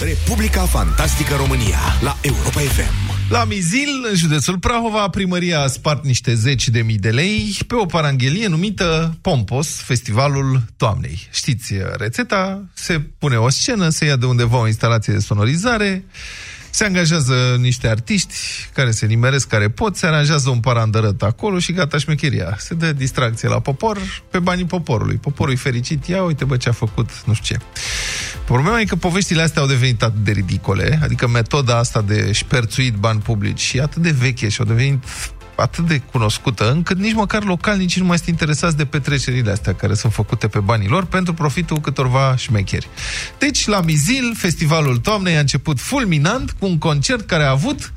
Republica Fantastică România la Europa FM. La Mizil, în județul Prahova, primăria a spart niște zeci de mii de lei pe o paranghelie numită Pompos, Festivalul Toamnei. Știți rețeta? Se pune o scenă, se ia de undeva o instalație de sonorizare, se angajează niște artiști care se nimeresc, care pot, se aranjează un parandărăt acolo și gata șmecheria. Se dă distracție la popor pe banii poporului. Poporul e fericit, ia uite bă ce a făcut, nu știu ce. Problema e că poveștile astea au devenit atât de ridicole, adică metoda asta de șperțuit bani publici și atât de veche și au devenit atât de cunoscută, încât nici măcar localnicii nu mai sunt interesați de petrecerile astea care sunt făcute pe banii lor pentru profitul câtorva șmecheri. Deci, la Mizil, festivalul toamnei a început fulminant cu un concert care a avut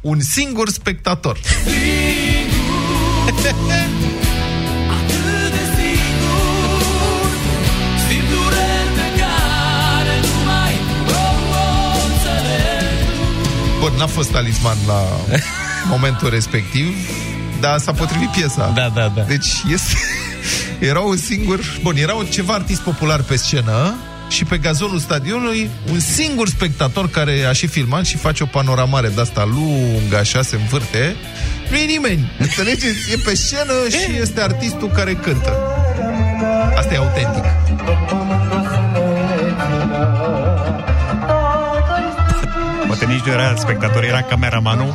un singur spectator. n-a fost talisman la momentul respectiv, dar s-a potrivit piesa. Da, da, da. Deci este... Era un singur... Bun, era un ceva artist popular pe scenă și pe gazonul stadionului un singur spectator care a și filmat și face o panoramare de asta lungă, așa, se învârte. Nu e nimeni. Înțelegeți? E pe scenă și este artistul care cântă. Asta e autentic. Nici nu era spectator, era cameramanul.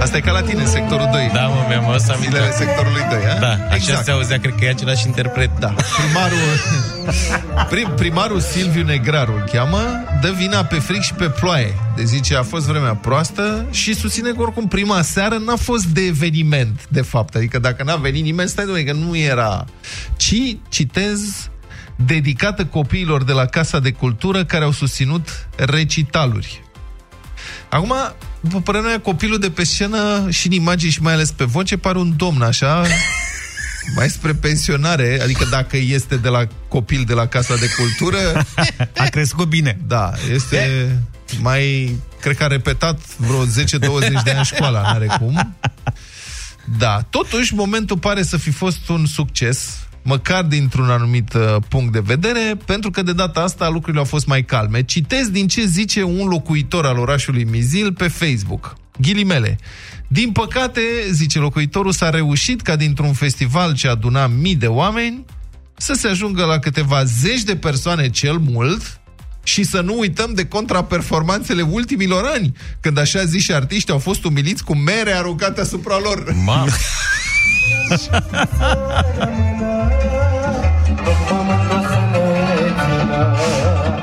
Asta e ca la tine, sectorul 2. Da, mă, mi-am adus aminte. Zilele sectorului 2, a? Da, așa exact. se auzea, cred că e același interpret. Da. Primarul, prim, primarul Silviu Negraru îl cheamă, dă vina pe fric și pe ploaie. De zice, a fost vremea proastă și susține că oricum prima seară n-a fost de eveniment, de fapt. Adică dacă n-a venit nimeni, stai doamne, că nu era. Ci, citez, dedicată copiilor de la Casa de Cultură care au susținut recitaluri. Acum, după părerea mea, copilul de pe scenă și în imagini și mai ales pe voce pare un domn, așa, mai spre pensionare, adică dacă este de la copil de la Casa de Cultură... A crescut bine. Da, este mai... Cred că a repetat vreo 10-20 de ani școala, n-are cum. Da, totuși, momentul pare să fi fost un succes măcar dintr-un anumit uh, punct de vedere, pentru că de data asta lucrurile au fost mai calme. Citez din ce zice un locuitor al orașului Mizil pe Facebook. Ghilimele. Din păcate, zice locuitorul, s-a reușit ca dintr-un festival ce aduna mii de oameni să se ajungă la câteva zeci de persoane cel mult și să nu uităm de contraperformanțele ultimilor ani, când așa ziși artiști au fost umiliți cu mere aruncate asupra lor. Mamă!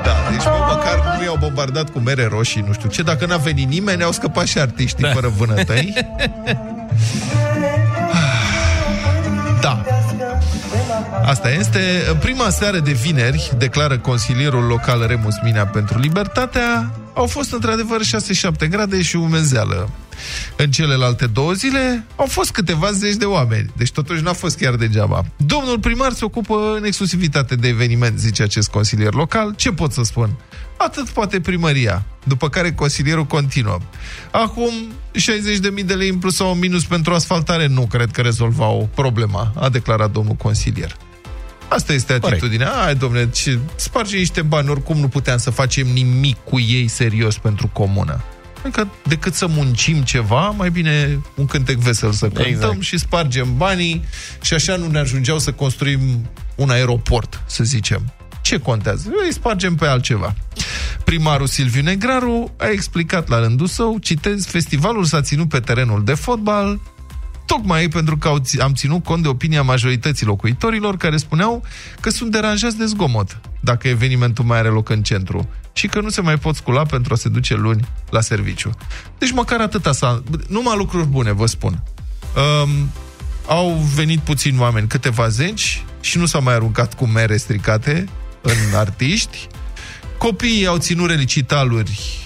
Da, deci bă, măcar nu i-au bombardat cu mere roșii, nu știu ce. Dacă n-a venit nimeni, au scăpat și artiștii da. fără vânătăi. Da. Asta este. Prima seară de vineri, declară consilierul local Remus Minea pentru Libertatea, au fost într-adevăr 6-7 grade și umezeală. În celelalte două zile au fost câteva zeci de oameni, deci totuși n-a fost chiar degeaba. Domnul primar se ocupă în exclusivitate de eveniment, zice acest consilier local. Ce pot să spun? Atât poate primăria. După care consilierul continuă. Acum, 60.000 de lei în plus sau în minus pentru asfaltare nu cred că rezolvau problema, a declarat domnul consilier. Asta este atitudinea. Hai, domnule, ce, sparge niște bani, oricum nu puteam să facem nimic cu ei serios pentru comună. Adică decât să muncim ceva, mai bine un cântec vesel să cântăm exact. și spargem banii și așa nu ne ajungeau să construim un aeroport, să zicem. Ce contează? Îi spargem pe altceva. Primarul Silviu Negraru a explicat la rândul său, citez, festivalul s-a ținut pe terenul de fotbal, tocmai pentru că am ținut cont de opinia majorității locuitorilor care spuneau că sunt deranjați de zgomot dacă evenimentul mai are loc în centru și că nu se mai pot scula pentru a se duce luni la serviciu. Deci măcar atâta s-a... Numai lucruri bune, vă spun. Um, au venit puțini oameni, câteva zeci, și nu s-au mai aruncat cu mere stricate în artiști. Copiii au ținut relicitaluri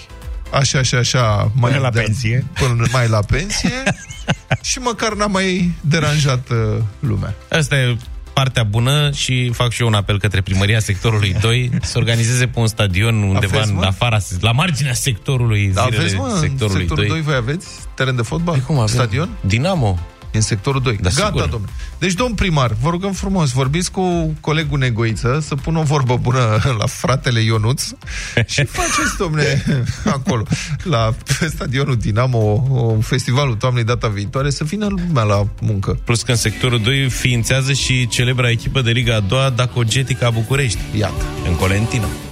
așa și așa mai până la de, pensie. Până mai la pensie și măcar n-a mai deranjat uh, lumea. Asta e partea bună și fac și eu un apel către primăria sectorului 2 să organizeze pe un stadion undeva aveți, în afara, la marginea sectorului da, aveți, mă, sectorului în sectorul 2. 2 voi aveți teren de fotbal? Păi cum avem? Stadion? Dinamo. În sectorul 2. Da, Gata, sigur. domnule. Deci, domn primar, vă rugăm frumos, vorbiți cu colegul Negoiță să pună o vorbă bună la fratele Ionuț și faceți, domne, acolo, la stadionul Dinamo, o, festivalul toamnei data viitoare, să vină lumea la muncă. Plus că în sectorul 2 ființează și celebra echipă de Liga a doua, Dacogetica București, Iată. în Colentina.